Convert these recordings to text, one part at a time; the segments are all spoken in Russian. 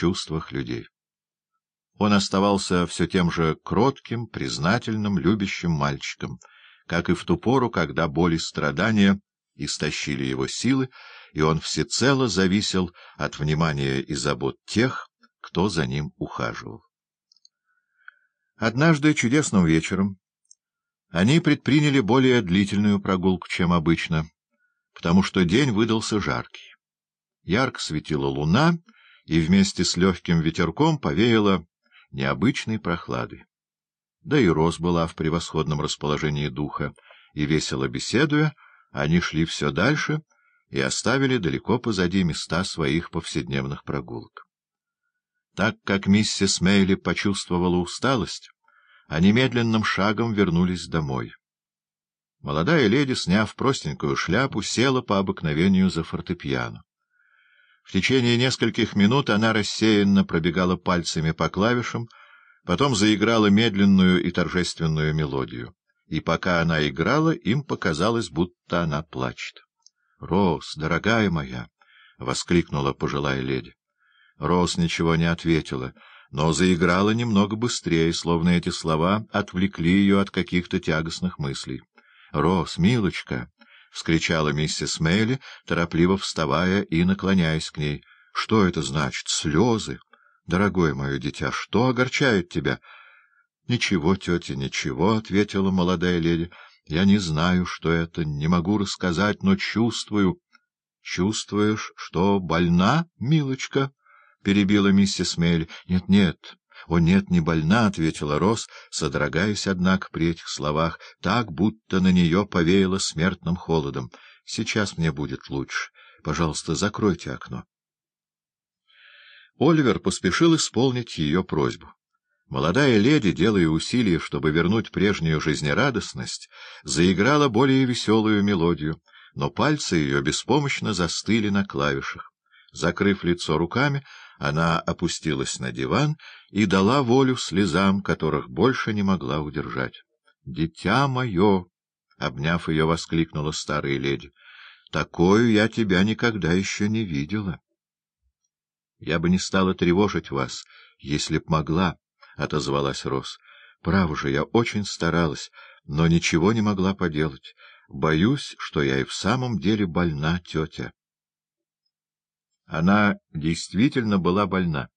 чувствах людей. Он оставался все тем же кротким, признательным, любящим мальчиком, как и в ту пору, когда боль и страдания истощили его силы, и он всецело зависел от внимания и забот тех, кто за ним ухаживал. Однажды чудесным вечером они предприняли более длительную прогулку, чем обычно, потому что день выдался жаркий. Ярко светила луна, и вместе с легким ветерком повеяло необычной прохладой. Да и Рос была в превосходном расположении духа, и, весело беседуя, они шли все дальше и оставили далеко позади места своих повседневных прогулок. Так как миссис Мейли почувствовала усталость, они медленным шагом вернулись домой. Молодая леди, сняв простенькую шляпу, села по обыкновению за фортепиано. В течение нескольких минут она рассеянно пробегала пальцами по клавишам, потом заиграла медленную и торжественную мелодию. И пока она играла, им показалось, будто она плачет. — Рос, дорогая моя! — воскликнула пожилая леди. Рос ничего не ответила, но заиграла немного быстрее, словно эти слова отвлекли ее от каких-то тягостных мыслей. — Рос, милочка! — вскричала миссис Мейли, торопливо вставая и наклоняясь к ней. — Что это значит? Слезы? Дорогое мое дитя, что огорчает тебя? — Ничего, тетя, ничего, — ответила молодая леди. — Я не знаю, что это, не могу рассказать, но чувствую. — Чувствуешь, что больна, милочка? — перебила миссис Мейли. Нет, — Нет-нет, — О, нет, не больна, — ответила Рос, содрогаясь, однако, при этих словах, так, будто на нее повеяло смертным холодом. — Сейчас мне будет лучше. Пожалуйста, закройте окно. Оливер поспешил исполнить ее просьбу. Молодая леди, делая усилия, чтобы вернуть прежнюю жизнерадостность, заиграла более веселую мелодию, но пальцы ее беспомощно застыли на клавишах. Закрыв лицо руками, она опустилась на диван и дала волю слезам, которых больше не могла удержать. — Дитя мое! — обняв ее, воскликнула старая леди. — Такую я тебя никогда еще не видела. — Я бы не стала тревожить вас, если б могла, — отозвалась Рос. — Право же, я очень старалась, но ничего не могла поделать. Боюсь, что я и в самом деле больна, тетя. Она действительно была больна.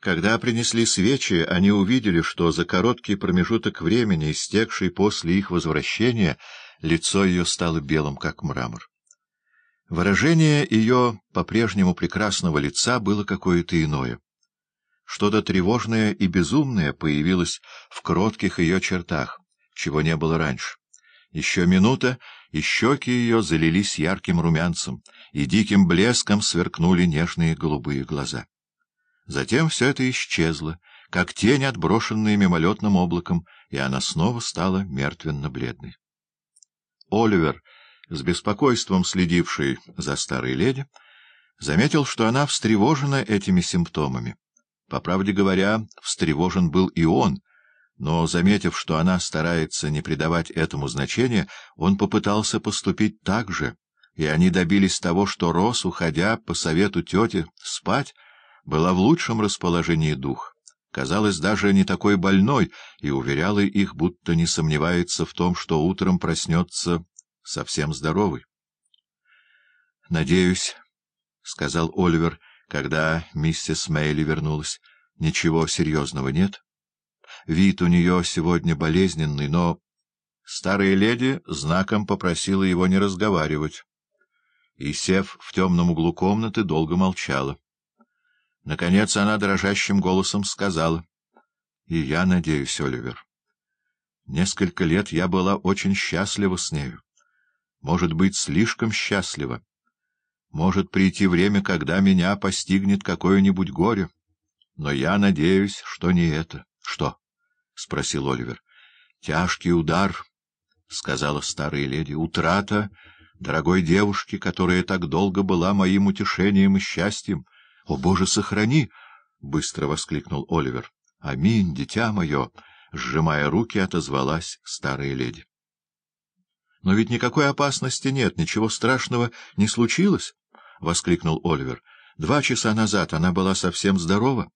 Когда принесли свечи, они увидели, что за короткий промежуток времени, истекший после их возвращения, лицо ее стало белым, как мрамор. Выражение ее по-прежнему прекрасного лица было какое-то иное. Что-то тревожное и безумное появилось в кротких ее чертах, чего не было раньше. Еще минута, и щеки ее залились ярким румянцем, и диким блеском сверкнули нежные голубые глаза. Затем все это исчезло, как тень, отброшенная мимолетным облаком, и она снова стала мертвенно-бледной. Оливер, с беспокойством следивший за старой леди, заметил, что она встревожена этими симптомами. По правде говоря, встревожен был и он — но, заметив, что она старается не придавать этому значения, он попытался поступить так же, и они добились того, что Рос, уходя по совету тети спать, была в лучшем расположении дух, казалось даже не такой больной, и уверяла их, будто не сомневается в том, что утром проснется совсем здоровый. — Надеюсь, — сказал Оливер, когда миссис Мейли вернулась, — ничего серьезного нет? — Вид у нее сегодня болезненный, но... Старая леди знаком попросила его не разговаривать. И, сев в темном углу комнаты, долго молчала. Наконец она дрожащим голосом сказала. — И я надеюсь, Оливер. Несколько лет я была очень счастлива с нею. Может быть, слишком счастлива. Может прийти время, когда меня постигнет какое-нибудь горе. Но я надеюсь, что не это. Что? — спросил Оливер. — Тяжкий удар, — сказала старая леди, — утрата дорогой девушки, которая так долго была моим утешением и счастьем. — О, Боже, сохрани! — быстро воскликнул Оливер. — Аминь, дитя мое! — сжимая руки, отозвалась старая леди. — Но ведь никакой опасности нет, ничего страшного не случилось, — воскликнул Оливер. Два часа назад она была совсем здорова.